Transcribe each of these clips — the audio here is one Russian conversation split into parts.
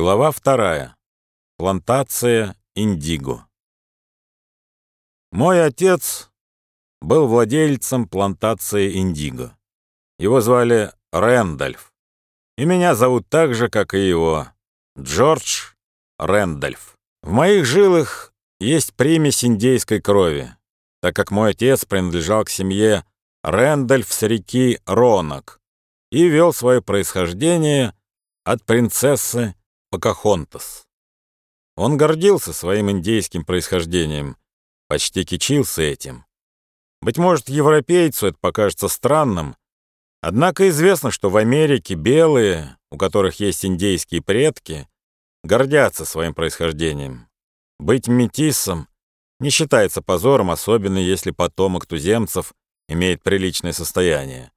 Глава вторая. Плантация индиго. Мой отец был владельцем плантации индиго. Его звали Рэндальф. И меня зовут так же, как и его, Джордж Рэндальф. В моих жилах есть примесь индейской крови, так как мой отец принадлежал к семье Рэндальф с реки Ронок и вел свое происхождение от принцессы Покахонтас. Он гордился своим индейским происхождением, почти кичился этим. Быть может, европейцу это покажется странным, однако известно, что в Америке белые, у которых есть индейские предки, гордятся своим происхождением. Быть метисом не считается позором, особенно если потомок туземцев имеет приличное состояние.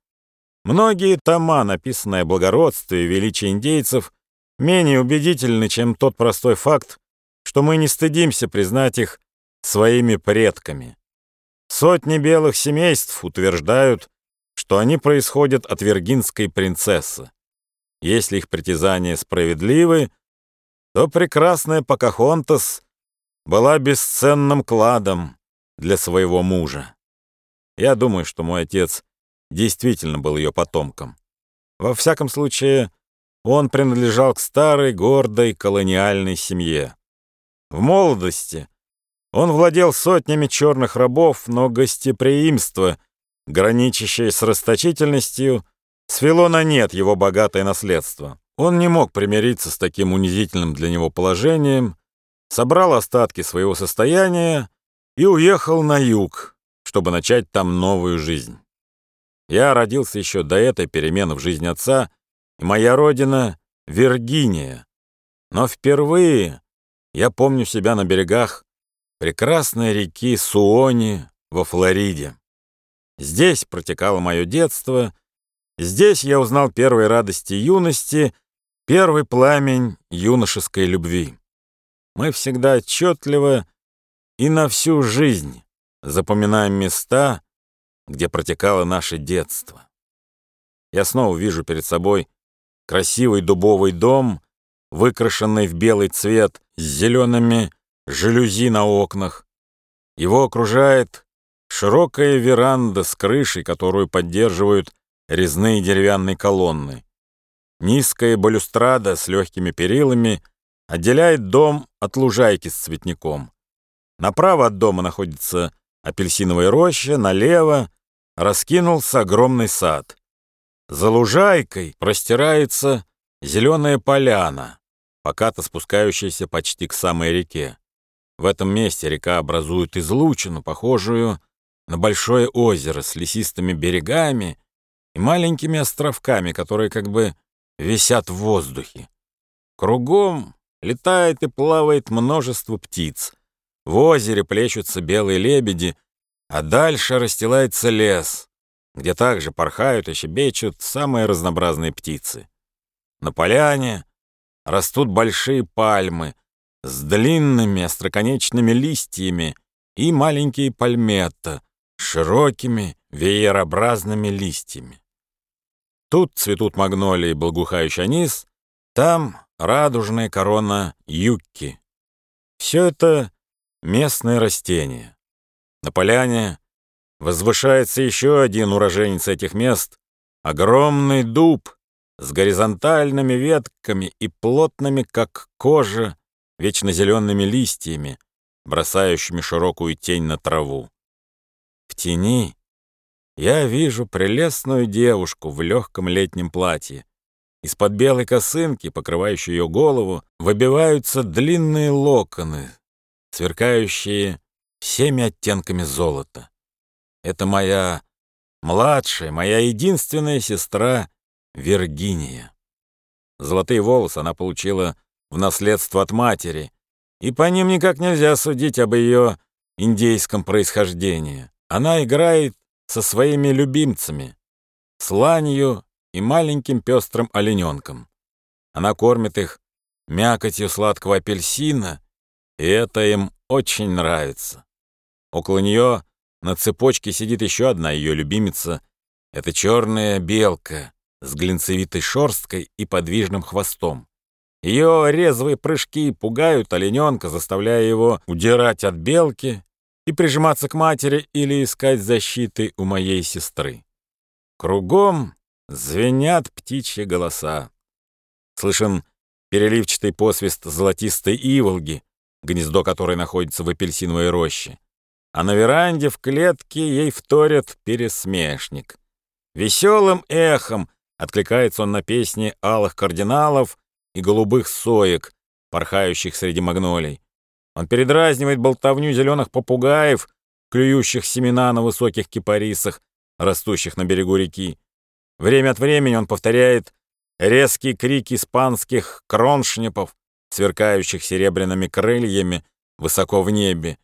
Многие тома, написанные о благородстве и величии индейцев, менее убедительны, чем тот простой факт, что мы не стыдимся признать их своими предками. Сотни белых семейств утверждают, что они происходят от виргинской принцессы. Если их притязания справедливы, то прекрасная Покахонтас была бесценным кладом для своего мужа. Я думаю, что мой отец действительно был ее потомком. Во всяком случае, он принадлежал к старой, гордой колониальной семье. В молодости он владел сотнями черных рабов, но гостеприимство, граничащее с расточительностью, свело на нет его богатое наследство. Он не мог примириться с таким унизительным для него положением, собрал остатки своего состояния и уехал на юг, чтобы начать там новую жизнь. Я родился еще до этой перемены в жизни отца — моя родина — Виргиния. Но впервые я помню себя на берегах прекрасной реки Суони во Флориде. Здесь протекало мое детство, здесь я узнал первые радости юности, первый пламень юношеской любви. Мы всегда отчетливо и на всю жизнь запоминаем места, где протекало наше детство. Я снова вижу перед собой красивый дубовый дом, выкрашенный в белый цвет с зелеными жалюзи на окнах. Его окружает широкая веранда с крышей, которую поддерживают резные деревянные колонны. Низкая балюстрада с легкими перилами отделяет дом от лужайки с цветником. Направо от дома находится апельсиновая роща, налево раскинулся огромный сад. За лужайкой простирается зеленая поляна, покато спускающаяся почти к самой реке. В этом месте река образует излучину, похожую на большое озеро с лесистыми берегами и маленькими островками, которые как бы висят в воздухе. Кругом летает и плавает множество птиц. В озере плещутся белые лебеди, а дальше расстилается лес, где также порхают и щебечут самые разнообразные птицы. На поляне растут большие пальмы с длинными остроконечными листьями и маленькие пальметта с широкими веерообразными листьями. Тут цветут магнолии и благоухающий анис, там радужная корона юкки. Все это местные растения. На поляне возвышается еще один уроженец этих мест — огромный дуб с горизонтальными ветками и плотными, как кожа, вечно зелеными листьями, бросающими широкую тень на траву. В тени я вижу прелестную девушку в легком летнем платье. Из-под белой косынки, покрывающей ее голову, выбиваются длинные локоны, сверкающие всеми оттенками золота. Это моя младшая, моя единственная сестра Виргиния. Золотые волосы она получила в наследство от матери, и по ним никак нельзя судить об ее индейском происхождении. Она играет со своими любимцами, с ланью и маленьким пестрым олененком. Она кормит их мякотью сладкого апельсина, и это им очень нравится. Около нее на цепочке сидит еще одна ее любимица. Это черная белка с глинцевитой шерсткой и подвижным хвостом. Ее резвые прыжки пугают олененка, заставляя его удирать от белки и прижиматься к матери или искать защиты у моей сестры. Кругом звенят птичьи голоса. Слышен переливчатый посвист золотистой иволги, гнездо которой находится в апельсиновой роще. А на веранде в клетке ей вторят пересмешник. Веселым эхом откликается он на песни алых кардиналов и голубых соек, порхающих среди магнолий. Он передразнивает болтовню зеленых попугаев, клюющих семена на высоких кипарисах, растущих на берегу реки. Время от времени он повторяет резкие крики испанских кроншнепов, сверкающих серебряными крыльями высоко в небе,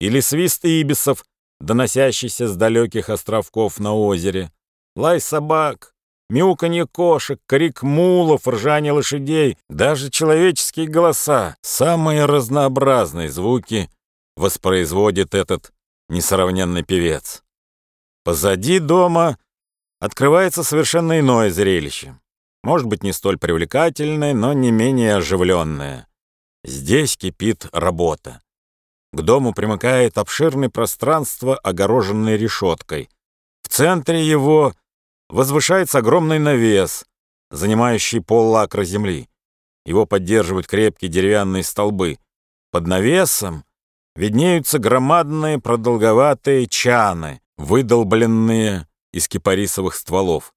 или свист ибисов, доносящийся с далеких островков на озере, лай собак, мяуканье кошек, крик мулов, ржание лошадей, даже человеческие голоса, самые разнообразные звуки воспроизводит этот несравненный певец. Позади дома открывается совершенно иное зрелище. Может быть, не столь привлекательное, но не менее оживленное. Здесь кипит работа. К дому примыкает обширное пространство, огороженное решеткой. В центре его возвышается огромный навес, занимающий пол-лакра земли. Его поддерживают крепкие деревянные столбы. Под навесом виднеются громадные продолговатые чаны, выдолбленные из кипарисовых стволов.